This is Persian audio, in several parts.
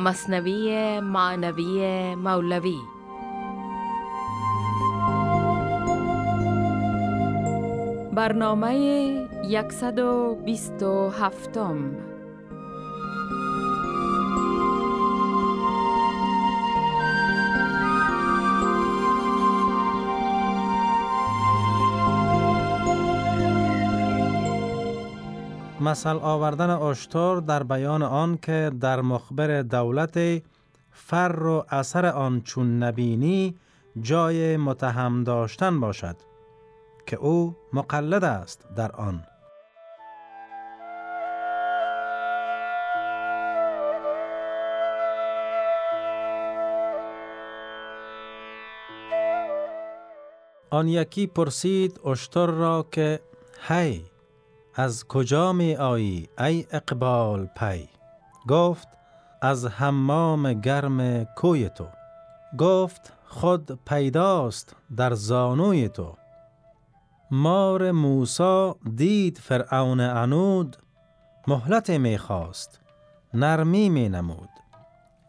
مصنوی معنوی مولوی. برنامه 127 مثل آوردن اشتر در بیان آن که در مخبر دولت فر و اثر آن چون نبینی جای متهم داشتن باشد که او مقلد است در آن. آن یکی پرسید اشتر را که هی از کجا می آیی ای اقبال پی؟ گفت از حمام گرم کوی تو. گفت خود پیداست در زانوی تو. مار موسا دید فرعون عنود مهلت می خواست نرمی می نمود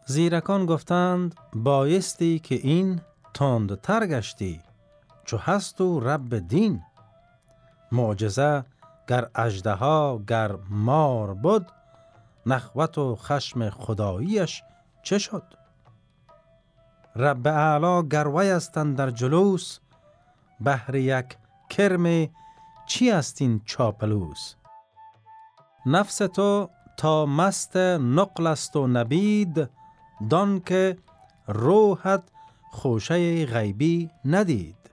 زیرکان گفتند بایستی که این تر گشتی چو هست و رب دین. معجزه گر اجدها گر مار بود نخوت و خشم خداییش چه شد؟ رب اعلا گروی هستند در جلوس بهر یک کرم چی است این چاپلوس؟ نفس تو تا مست نقل است و نبید دان که روحت خوشه غیبی ندید.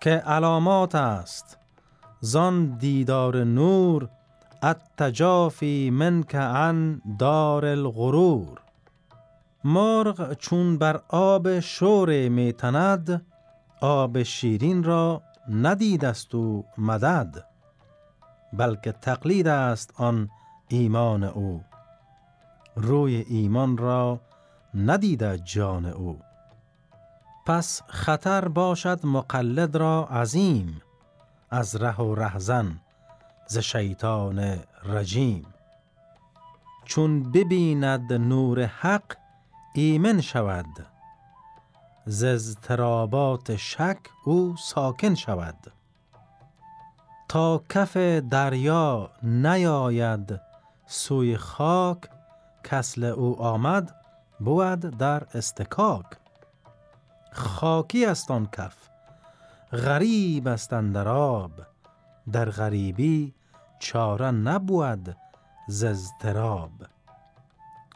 که علامات است زان دیدار نور التجافی منک عن دار الغرور. مرغ چون بر آب شور می تند آب شیرین را ندید است و مدد بلکه تقلید است آن ایمان او. روی ایمان را ندیده جان او. پس خطر باشد مقلد را عظیم. از ره و رهزن ز شیطان رجیم. چون ببیند نور حق ایمن شود. ز اضطرابات شک او ساکن شود. تا کف دریا نیاید سوی خاک کسل او آمد بود در استکاک. خاکی است آن کف. غریب است در آب. در غریبی چاره نبود ز اضطراب.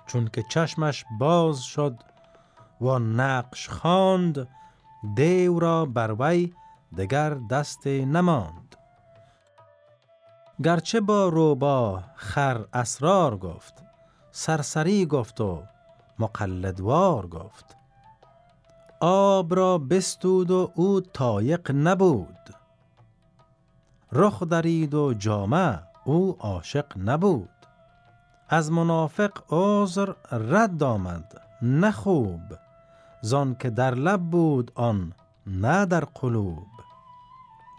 چون که چشمش باز شد و نقش خواند دیو را بر وی دگر دست نماند. گرچه با روبا خر اسرار گفت سرسری گفت و مقلدوار گفت. آب را بستود و او تایق نبود. رخ درید و جامه او عاشق نبود. از منافق عذر رد آمد نه خوب. زان که در لب بود آن نه در قلوب.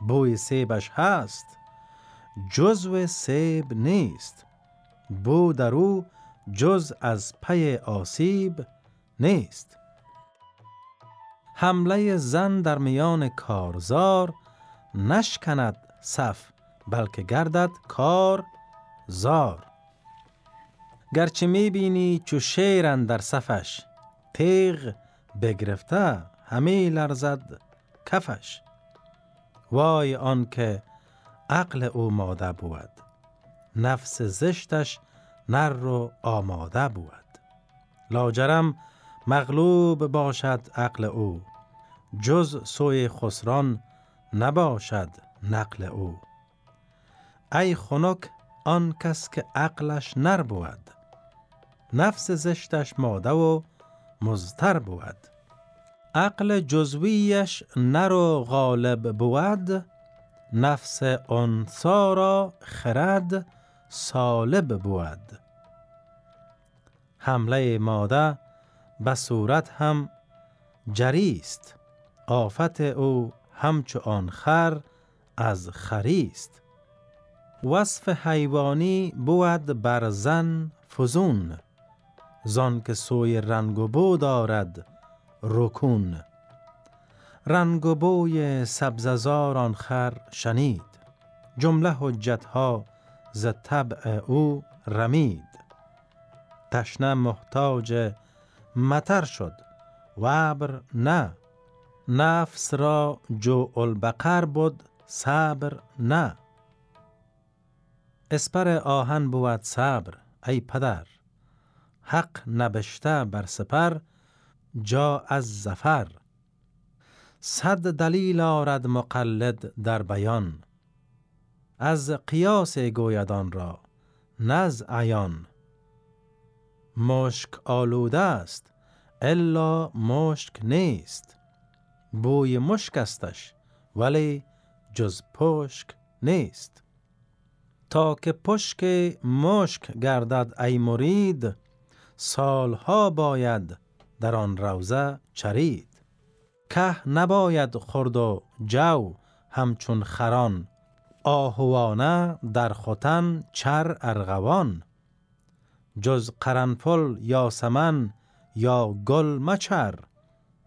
بوی سیبش هست جزو سیب نیست. بو در او جز از پی آسیب نیست. حمله زن در میان کارزار نشکند صف بلکه گردد کار زار گرچه می‌بینی چو شیرن در صفش تیغ بگرفته همه لرزد کفش. وای آن که عقل او ماده بود نفس زشتش نر و آماده بود. لاجرم مغلوب باشد عقل او. جز سوی خسران نباشد نقل او. ای خنک آن کس که عقلش نر بود. نفس زشتش ماده و مزتر بود. عقل جزویش نر و غالب بود. نفس انسا را خرد سالب بود. حمله ماده به صورت هم جریست آفت او همچو آن خر از خریست وصف حیوانی بود بر زن فزون زان که سوی رنگ و بو دارد رکون. رنگ و بوی سبززار آن خر شنید جمله حجتها ز طبع او رمید. تشنه محتاج متر شد و ابر نه نفس را جو البقر بود صبر نه. اسپر آهن بود صبر ای پدر. حق نبشته بر سپر جا از زفر صد دلیل آرد مقلد در بیان از قیاس گویدان را نز عیان. مشک آلوده است الا مشک نیست. بوی مشک استش ولی جز پشک نیست. تا که پشک مشک گردد ای مرید سالها باید در آن روزه چرید. که نباید خورد و جو همچون خران آهوانه در خوتن چر ارغوان. جز قرنفل یا سمن یا گل مچر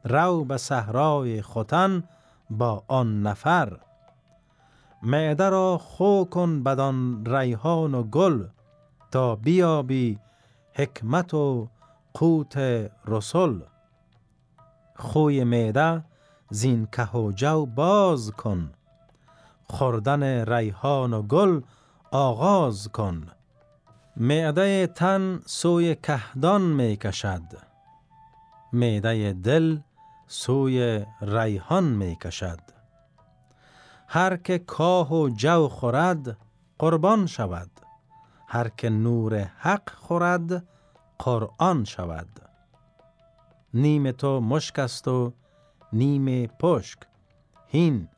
رو به صحرای خوتن با آن نفر. معده را خو کن بدان ریحان و گل تا بیابی حکمت و قوت رسول. خوی معده زین که و جو باز کن. خوردن ریحان و گل آغاز کن. معده تن سوی کهدان می کشد. معده دل سوی ریحان می کشد. هر که کاه و جو خورد قربان شود. هر که نور حق خورد قرآن شود. نیم تو مشک است و نیم پشک. هین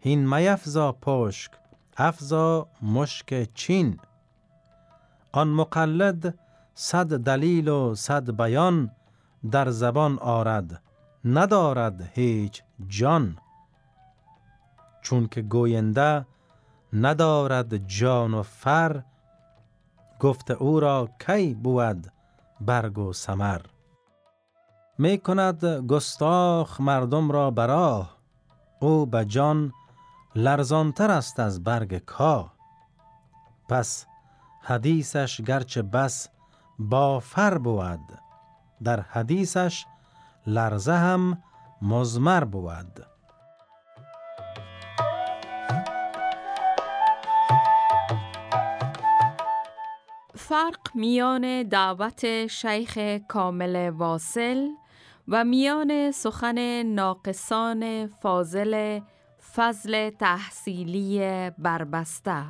هین میفزا پشک افزا مشک چین. آن مقلد صد دلیل و صد بیان در زبان آرد. ندارد هیچ جان چون که گوینده ندارد جان و فر گفت او را کی بود برگ و سمر می کند گستاخ مردم را براه او به جان لرزانتر است از برگ کاه. پس حدیثش گرچه بس با فر بود در حدیثش لرزه هم مزمر بود. فرق میان دعوت شیخ کامل واصل و میان سخن ناقصان فاضل فضل تحصیلی بربسته.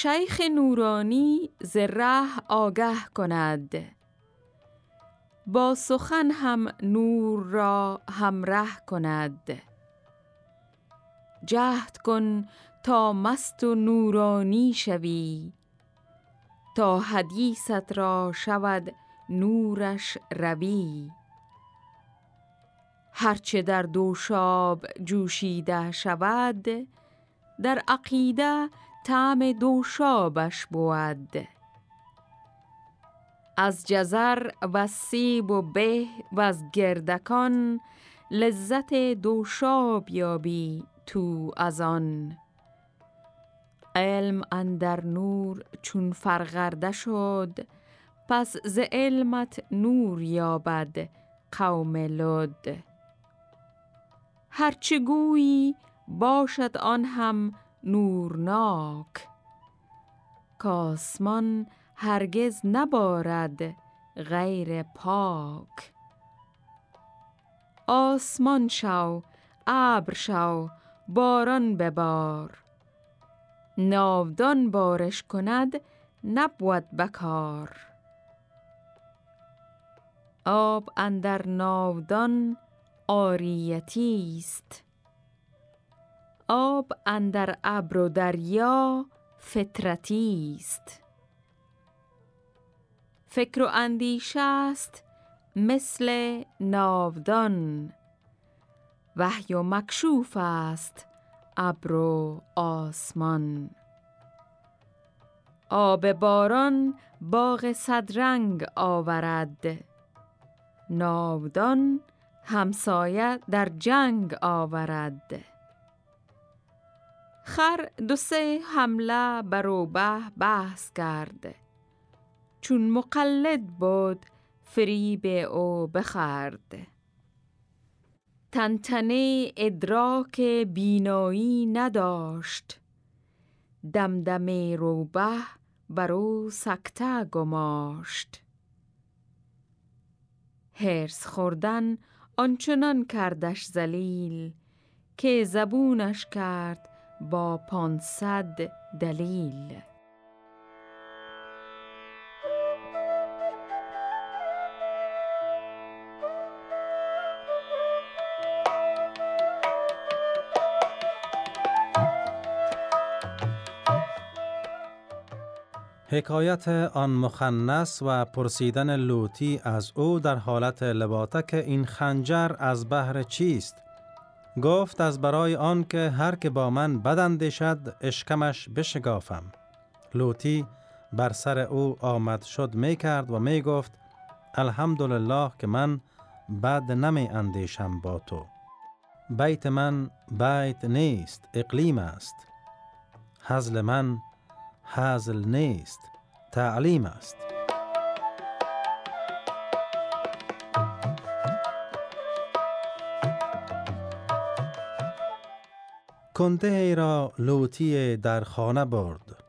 شیخ نورانی زره آگه کند. با سخن هم نور را همره کند. جهد کن تا مست و نورانی شوی تا حدیثت را شود نورش روی. هرچه در دوشاب جوشیده شود در عقیده طعم دوشابش بود. از جزر و سیب و به و از گردکان لذت دوشاب یابی تو از آن. علم اندر نور چون فرغرده شد پس ز علمت نور یابد قوم لد. هرچه گویی باشد آن هم نورناک. کاسمان هرگز نبارد غیر پاک. آسمان شو ابر شو باران ببار. ناودان بارش کند نبود بکار. آب اندر ناودان آریتی است. آب اندر ابر و دریا فطرتی است. فکر و اندیشه است مثل ناودان. وحی و مکشوف است ابر و آسمان. آب باران باغ صدرنگ آورد. ناودان همسایه در جنگ آورد. خر دو سه حمله بر روبه بحث کرد چون مقلد بود فریب او بخرد تنتنه ادراک بینایی نداشت. دمدمه روبه برو سکته گماشت. هرس خوردن آنچنان کردش زلیل که زبونش کرد با پانصد دلیل. حکایت آن مخنس و پرسیدن لوتی از او در حالت لباتک این خنجر از بهر چیست؟ گفت از برای آن که هر که با من بد شد اشکمش بشگافم. لوتی بر سر او آمد شد می کرد و می گفت الحمدلله که من بد نمی اندیشم با تو. بیت من بیت نیست اقلیم است. حزل من حزل نیست تعلیم است. کنده ای را لوتی در خانه برد.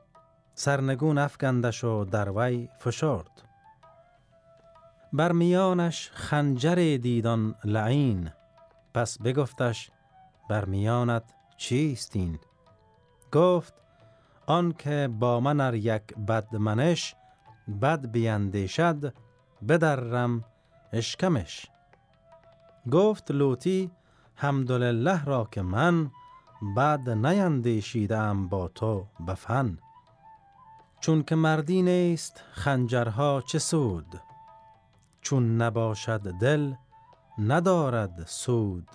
سرنگون افگندش و در وی فشرد. بر میانش خنجر دیدان لعین. پس بگفتش بر میانت چیست این؟ گفت آن که با من ار یک بدمنش بد بیندیشد بدرم اشکمش. گفت لوتی حمدلله را که من بد نیندیشیدم با تو بفن چون که مردی نیست خنجرها چه سود؟ چون نباشد دل ندارد سود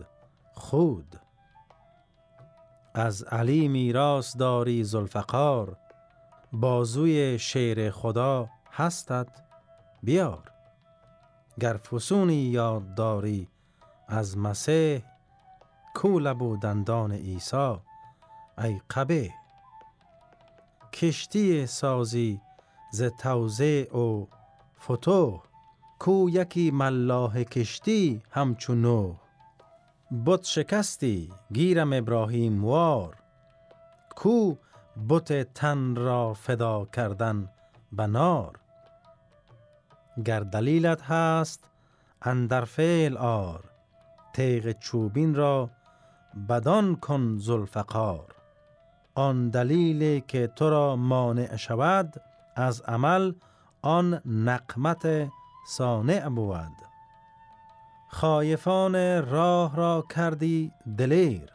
خود. از علی میراث داری زلفقار بازوی شیر خدا هستد بیار. گر فسونی یاد داری از مسیح کول بودندان عیسی ای قبه. کشتی سازی ز توزه او فتو کو یکی ملاه کشتی همچونو بت شکستی گیرم ابراهیم وار کو بت تن را فدا کردن بنار. گر دلیلت هست اندر فعل آر تیغ چوبین را بدان کن زلفقار آن دلیلی که تو را مانع شود از عمل آن نقمت صانع بود. خایفان راه را کردی دلیر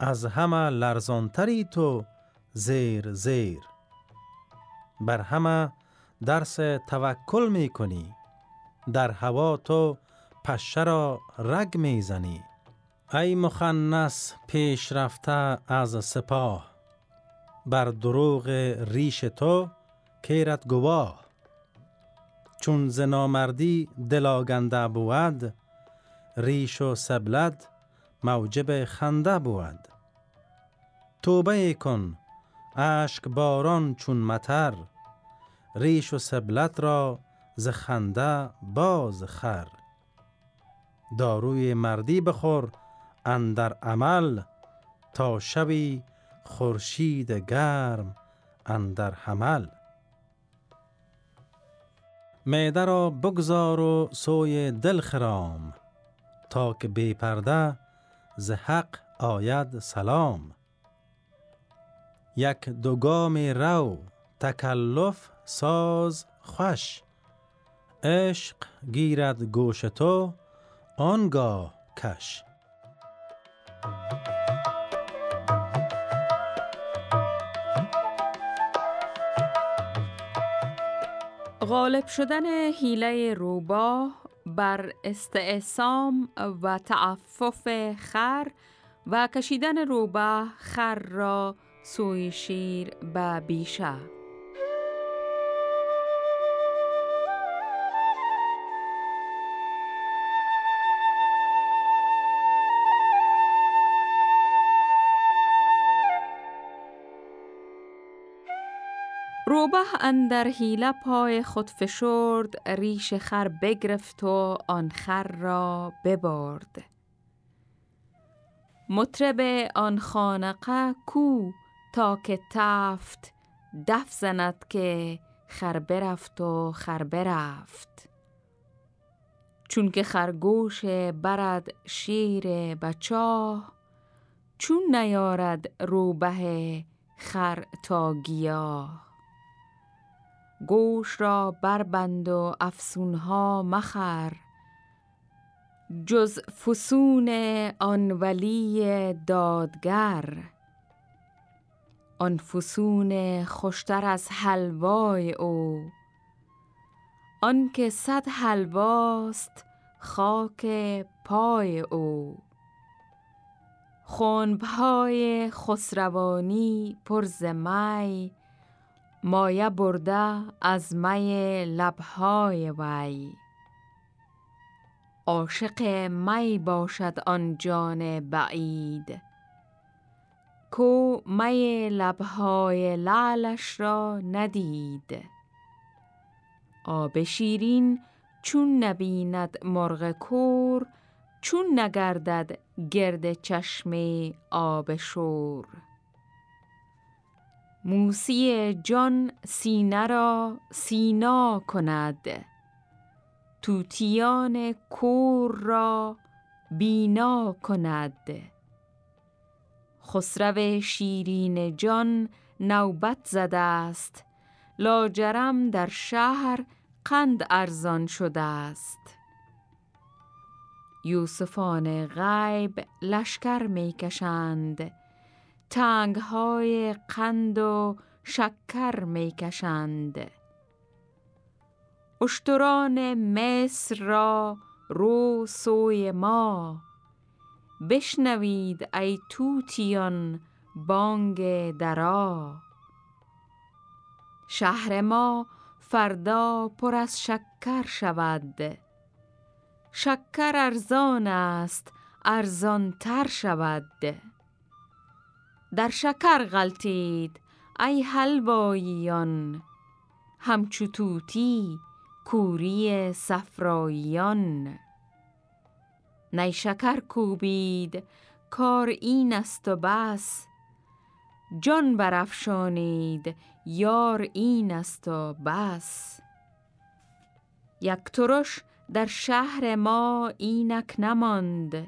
از همه لرزانتری تو زیر زیر. بر همه درس توکل می کنی در هوا تو پشه را رگ می زنی. ای مخنس پیش رفته از سپاه بر دروغ ریش تو کیرت گواه. چون زنامردی دلاگنده بود ریش و سبلت موجب خنده بود. توبه کن اشک باران چون متر ریش و سبلت را ز خنده باز خر. داروی مردی بخور اندر عمل تا شوی خورشید گرم اندر حمل. معده را بگذار و سوی دل خرام تا که بی پرده ز حق آید سلام. یک دوگام رو تکلف ساز خوش عشق گیرد گوش تو آنگاه کش. غالب شدن حیله روباه بر استعصام و تعفف خر و کشیدن روبه خر را سوی شیر به بیشه. روبه اندر حیله پای خود فشرد ریش خر بگرفت و آن خر را ببرد. مطرب آن خانقه کو تا که تفت دف زند که خر برفت و خر برفت. چون که خرگوش برد شیر بچاه چون نیارد روبه خر تا گیاه. گوش را بربند و افسونها مخر. جز فسون آن ولی دادگر. آن فسون خوشتر از حلوای او. آنکه صد حلواست خاک پای او. خنبهای خسروانی پر ز می مایه برده از می لبهای وی. عاشق می باشد آن جان بعید. کو می لبهای لعلش را ندید. آب شیرین چون نبیند مرغ کور چون نگردد گرد چشم آب شور. موسی جان سینه را سینا کند. توتیان کور را بینا کند. خسرو شیرین جان نوبت زده است. لاجرم در شهر قند ارزان شده است. یوسفان غیب لشکر می کشند. تنگ های قند و شکر می کشند اشتران مصر را رو سوی ما. بشنوید ای توتیان بانگ درا. شهر ما فردا پر از شکر شود. شکر ارزان است ارزان تر شود. در شکر غلطید ای حلواییان. همچو توتی کوری صفراییان. نی شکر کوبید کار این است و بس. جان برافشانید یار این است و بس. یک ترش در شهر ما اینک نماند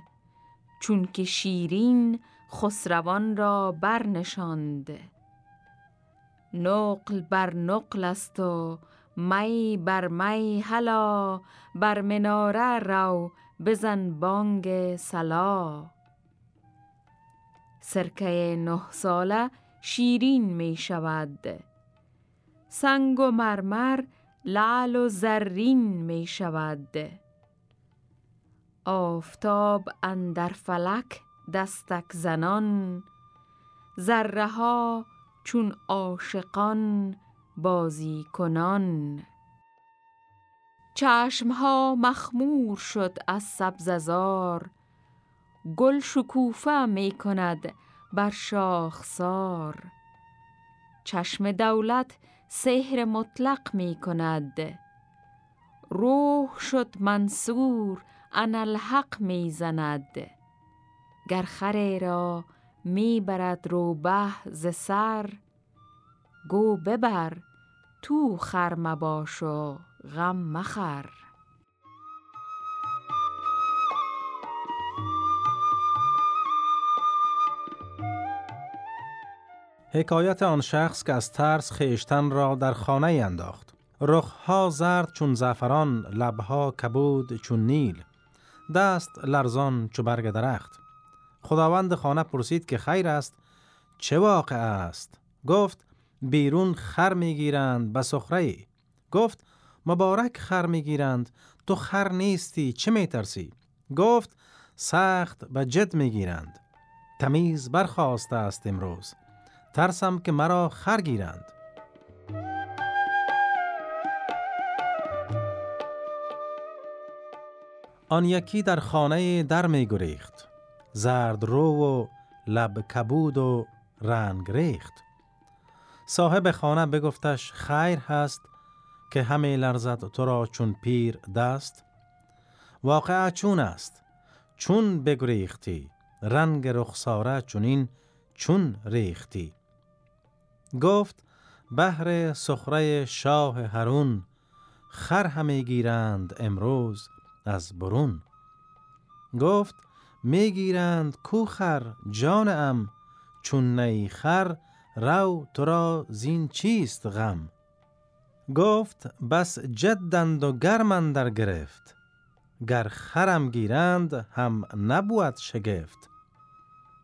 چون که شیرین خسروان را برنشاند. نقل بر نقل است و می بر می هلا بر مناره رو بزن بانگ سلا سرکه نه ساله شیرین می شود. سنگ و مرمر لعل و زرین می شود. آفتاب اندر فلک دستک زنان ذره ها چون عاشقان بازی کنان چشم ها مخمور شد از سبززار گل شکوفه می کند بر شاخسار چشم دولت سحر مطلق می کند. روح شد منصور انالحق می زند. گر خره را می برد روبه ز سر گو ببر تو خر مباش و غم مخر. حکایت آن شخص که از ترس خیشتن را در خانه انداخت. رخها زرد چون زعفران لبها کبود چون نیل. دست لرزان چو برگ درخت. خداوند خانه پرسید که خیر است؟ چه واقع است؟ گفت بیرون خر می‌گیرند به سخره گفت مبارک خر می‌گیرند تو خر نیستی چه میترسی؟ گفت سخت به جد می‌گیرند. تمیز برخواسته است امروز. ترسم که مرا خر گیرند. آن یکی در خانه در می گریخت زرد رو و لب کبود و رنگ ریخت. صاحب خانه بگفتش خیر هست که همه لرزد تو را چون پیر دست. واقع چون است؟ چون بگریختی. رنگ رخساره چونین چون ریختی. گفت بهر سخره شاه هرون خر همه گیرند امروز از برون. گفت می‌گیرند کوخر جان ام چون نی خر رو تو را زین چیست غم؟ گفت بس جدند و گرمن در گرفت گر خرم گیرند هم نبود شگفت.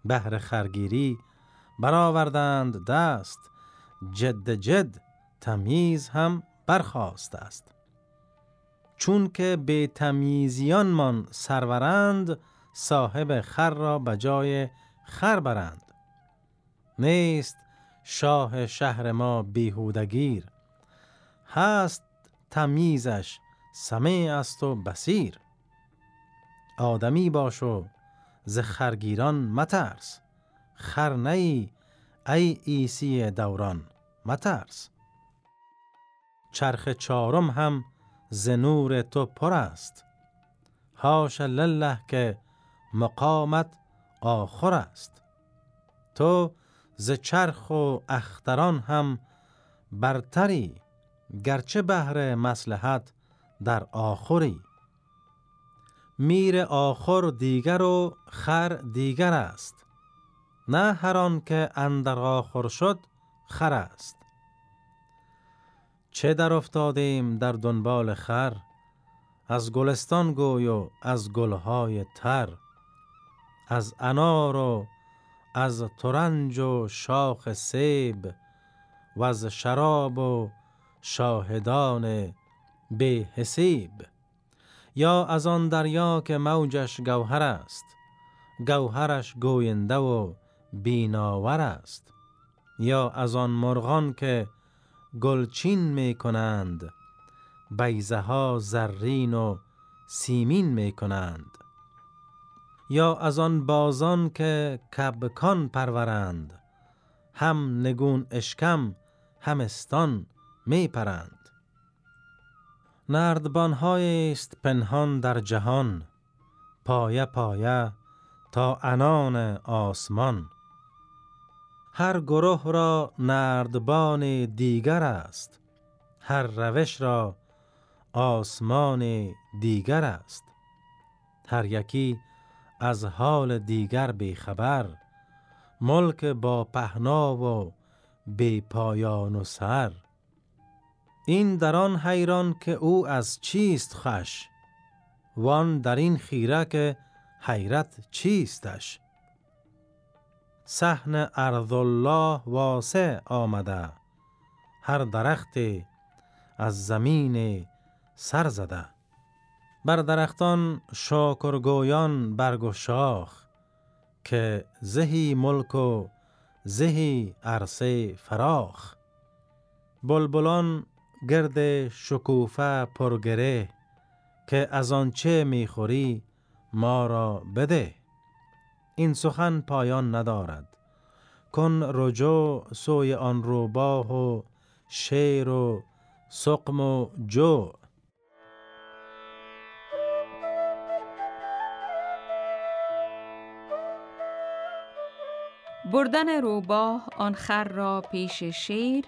بهر خرگیری برآوردند دست جد جد تمیز هم برخواست است. چون که به تمیزیان من سرورند صاحب خر را به جای خر برند. نیست شاه شهر ما بیهودگیر. هست تمیزش سمه است و بسیر آدمی باشو ز خرگیران مترس. خر نی ای ایسی دوران مترس. چرخ چارم هم ز نور تو پر است. هاش لله که مقامت آخر است. تو ز چرخ و اختران هم برتری گرچه بهر مسلحت در آخری. میر آخر دیگر و خر دیگر است. نه هر که اندر آخر شد خر است. چه در افتادیم در دنبال خر؟ از گلستان گوی و از گلهای تر. از انار و از ترنج و شاخ سیب و از شراب و شاهدان به حسیب یا از آن دریا که موجش گوهر است گوهرش گوینده و بیناور است. یا از آن مرغان که گلچین می کنند بیزه ها زرین و سیمین می کنند یا از آن بازان که کبکان پرورند هم نگون اشکم همستان می پرند نردبان است پنهان در جهان پایه پایه تا انان آسمان. هر گروه را نردبان دیگر است هر روش را آسمان دیگر است. هر یکی از حال دیگر خبر ملک با پهنا و بی پایان و سر. این در آن حیران که او از چیست خش وان در این خیره که حیرت چیستش؟ صحن ارض الله واسع آمده هر درخت از زمین سر زده. بر درختان شاکرگویان برگ و شاخ که زهی ملک و زهی عرصه فراخ. بلبلان گرد شکوفه پرگره که از آنچه می‌خوری ما را بده. این سخن پایان ندارد. کن رجوع سوی آن روباه و شیر و سقم و جو. بردن روباه آن خر را پیش شیر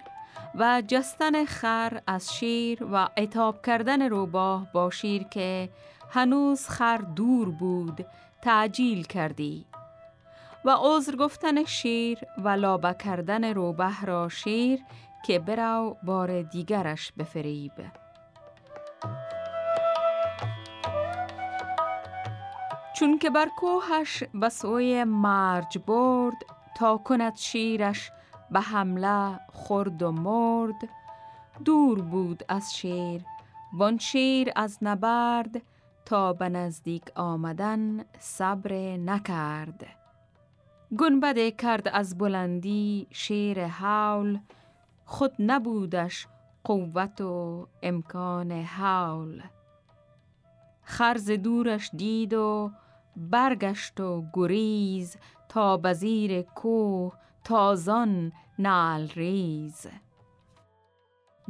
و جستن خر از شیر و عتاب کردن روباه با شیر که هنوز خر دور بود تعجیل کردی. و عذر گفتن شیر و لابه کردن روبه را شیر که برو بار دیگرش بفریب. چون که بر کوهش به سوی مرج برد تا کند شیرش به حمله خورد و مرد. دور بود از شیر وان شیر از نبرد تا به نزدیک آمدن صبر نکرد. گنبده کرد از بلندی شیر حول خود نبودش قوت و امکان حول خرز دورش دید و برگشت و گریز تا بزیر کوه تازان نال ریز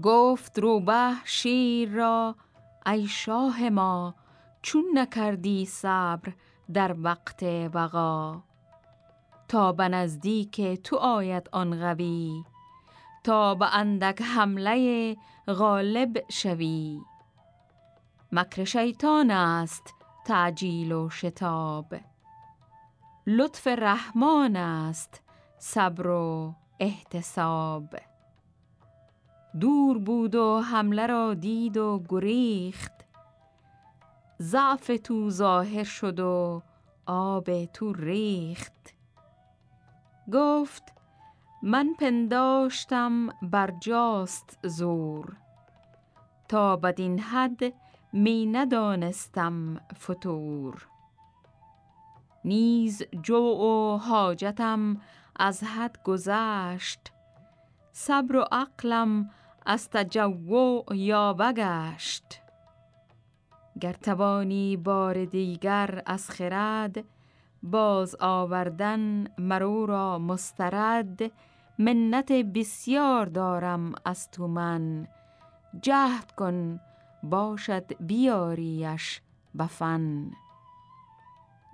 گفت روبه شیر را ای شاه ما چون نکردی صبر در وقت وقا تا به نزدیک تو آید آن قوی تا به اندک حمله غالب شوی. مکر شیطان است تعجیل و شتاب. لطف رحمان است صبر و احتساب. دور بود و حمله را دید و گریخت. ضعف تو ظاهر شد و آب تو ریخت. گفت من پنداشتم برجاست زور. تا بدین حد می ندانستم فتور. نیز جو و حاجتم از حد گذشت. صبر و عقلم از تجوع یا بگشت. گر توانی بار دیگر از خرد باز آوردن مرو را مسترد. منت بسیار دارم از تو من. جهد کن باشد بیاریش بفن.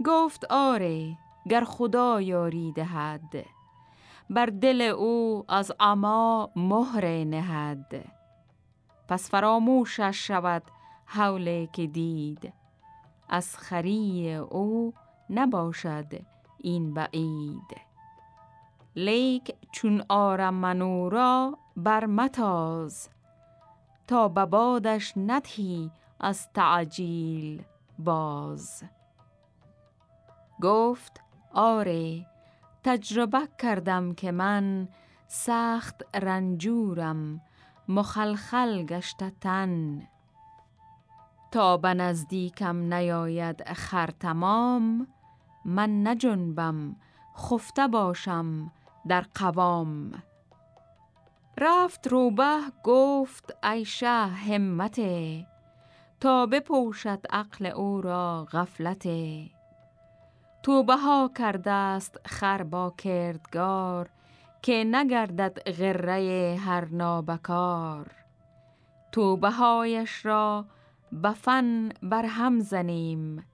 گفت آره گر خدا یاری دهد. بر دل او از اما مهر نهد. پس فراموشش شود حوله که دید. از خری او نباشد این بعید. لیک چون آرم را بر متاز. تا ببادش ندهی از تعجیل باز. گفت آره تجربه کردم که من سخت رنجورم مخلخل گشته تن. تا به نزدیکم نیاید خر تمام من نجنبم خفته باشم در قوام. رفت روبه گفت ای شه همته تا بپوشد عقل او را غفلته. توبه ها کرده است خر با کردگار که نگردد غره هر نابکار. توبه هایش را بفن بر هم زنیم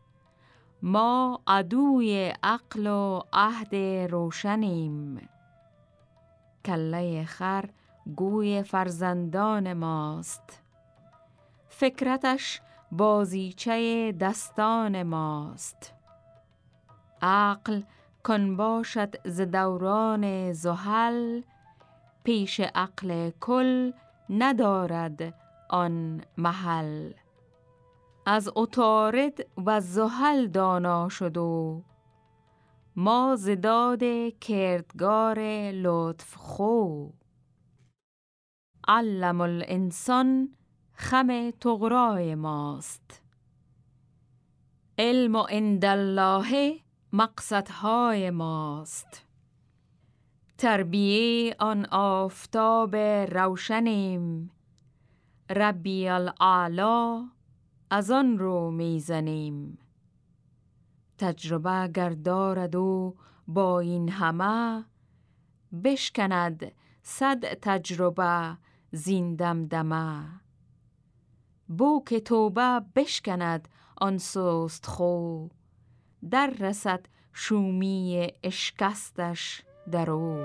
ما عدوی عقل و عهد روشنیم. کله خر گوی فرزندان ماست فکرتش بازیچه دستان ماست. عقل کن باشد ز دوران زحل پیش عقل کل ندارد آن محل. از اتارد و زحل دانا شد و ما زداد کردگار لطف خو. علم الانسان خم تغرای ماست. علم و الله مقصدهای ماست. تربیه آن آفتاب روشنیم. ربی الاعلا از آن رو می‌زنیم. تجربه گردارد و با این همه بشکند صد تجربه زیندم دمه بو که توبه بشکند آن سست خو. در رسد شومی اشکستش درو